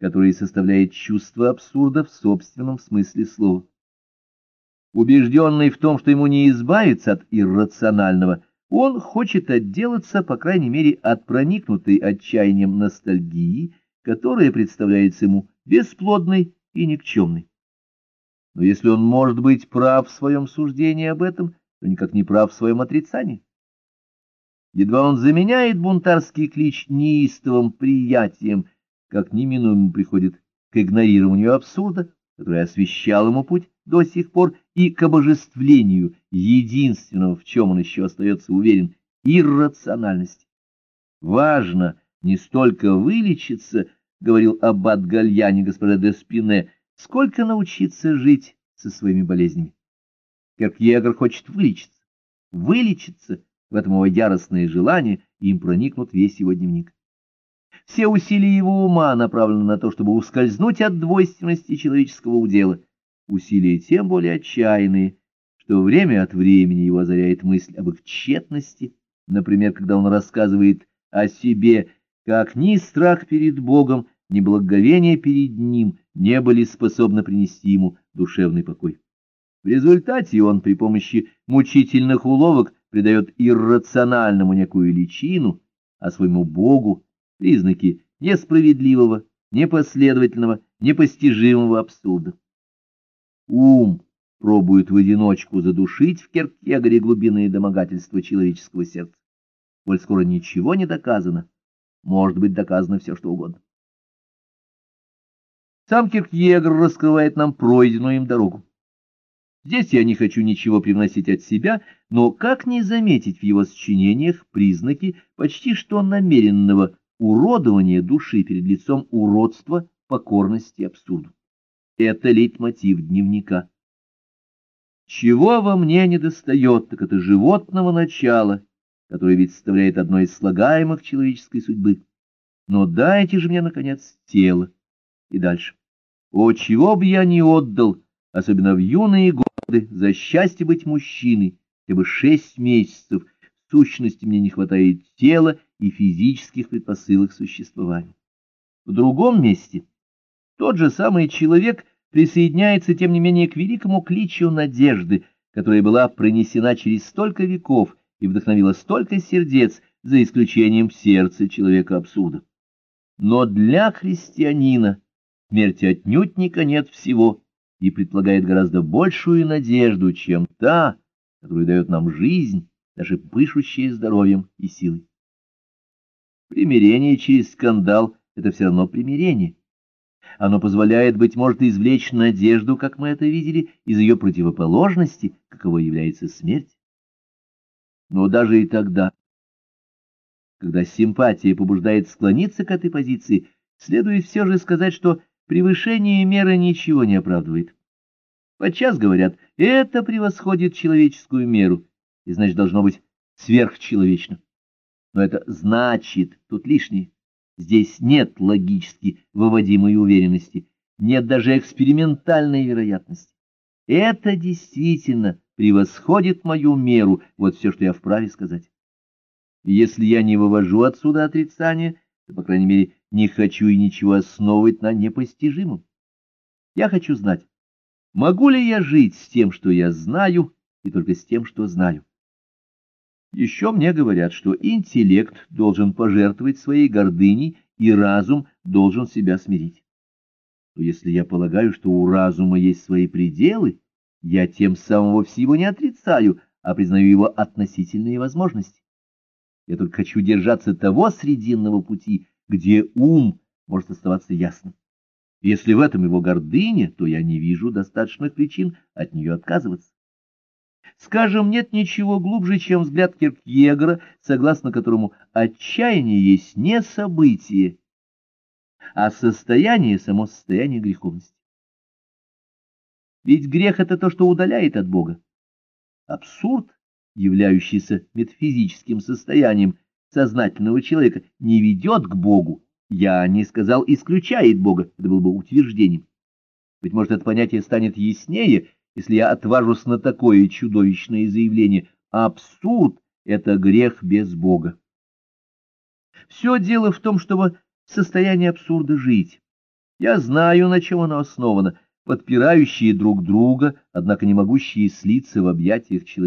который составляет чувство абсурда в собственном смысле слова. Убежденный в том, что ему не избавиться от иррационального, он хочет отделаться, по крайней мере, от проникнутой отчаянием ностальгии, которая представляется ему бесплодной и никчемной. Но если он может быть прав в своем суждении об этом, то никак не прав в своем отрицании. Едва он заменяет бунтарский клич неистовым приятием, как неминуемо приходит к игнорированию абсурда, который освещал ему путь до сих пор, и к обожествлению единственного, в чем он еще остается уверен, иррациональности. Важно не столько вылечиться, — говорил аббат Гальяне госпожа де Спине, — сколько научиться жить со своими болезнями. Керкьегер хочет вылечиться, вылечиться в этом его яростное желание, им проникнут весь его дневник. Все усилия его ума направлены на то, чтобы ускользнуть от двойственности человеческого удела. Усилия тем более отчаянные, что время от времени его озаряет мысль об их тщетности, например, когда он рассказывает о себе, как ни страх перед Богом, ни благоговение перед Ним не были способны принести ему душевный покой. В результате он при помощи мучительных уловок придает иррациональному некую личину, а своему Богу признаки несправедливого, непоследовательного, непостижимого абсурда. Ум пробует в одиночку задушить в Керкегоре глубинные домогательства человеческого сердца. Коль скоро ничего не доказано, может быть доказано все, что угодно. Сам Киркьегор раскрывает нам пройденную им дорогу. Здесь я не хочу ничего привносить от себя, но как не заметить в его сочинениях признаки почти что намеренного уродования души перед лицом уродства, покорности абсурду? Это лейтмотив дневника. Чего во мне не достает, так это животного начала, которое ведь составляет одно из слагаемых человеческой судьбы. Но дайте же мне, наконец, тело. И дальше. О, чего бы я не отдал, особенно в юные годы, за счастье быть мужчиной, хотя бы шесть месяцев, сущности мне не хватает тела и физических предпосылок существования. В другом месте тот же самый человек присоединяется, тем не менее, к великому кличу надежды, которая была пронесена через столько веков и вдохновила столько сердец, за исключением сердца человека абсурда. Но для христианина смерть отнюдь не конец всего, и предполагает гораздо большую надежду, чем та, которую дает нам жизнь, даже пышущая здоровьем и силой. Примирение через скандал — это все равно примирение. Оно позволяет, быть может, извлечь надежду, как мы это видели, из ее противоположности, каково является смерть. Но даже и тогда, когда симпатия побуждает склониться к этой позиции, следует все же сказать, что Превышение меры ничего не оправдывает. Подчас говорят, это превосходит человеческую меру, и значит должно быть сверхчеловечно. Но это значит, тут лишнее. Здесь нет логически выводимой уверенности, нет даже экспериментальной вероятности. Это действительно превосходит мою меру, вот все, что я вправе сказать. если я не вывожу отсюда отрицания, то, по крайней мере, не хочу и ничего основывать на непостижимом. Я хочу знать, могу ли я жить с тем, что я знаю, и только с тем, что знаю. Еще мне говорят, что интеллект должен пожертвовать своей гордыней, и разум должен себя смирить. Но если я полагаю, что у разума есть свои пределы, я тем самым вовсе его не отрицаю, а признаю его относительные возможности. Я только хочу держаться того срединного пути, где ум может оставаться ясным. Если в этом его гордыня, то я не вижу достаточных причин от нее отказываться. Скажем, нет ничего глубже, чем взгляд Киркьегора, согласно которому отчаяние есть не событие, а состояние, само состояние греховности. Ведь грех — это то, что удаляет от Бога. Абсурд, являющийся метафизическим состоянием, сознательного человека не ведет к Богу, я не сказал исключает Бога, это было бы утверждением. Быть может, это понятие станет яснее, если я отважусь на такое чудовищное заявление. Абсурд — это грех без Бога. Все дело в том, чтобы в состоянии абсурда жить. Я знаю, на чем оно основано, подпирающие друг друга, однако не могущие слиться в объятиях человеческих.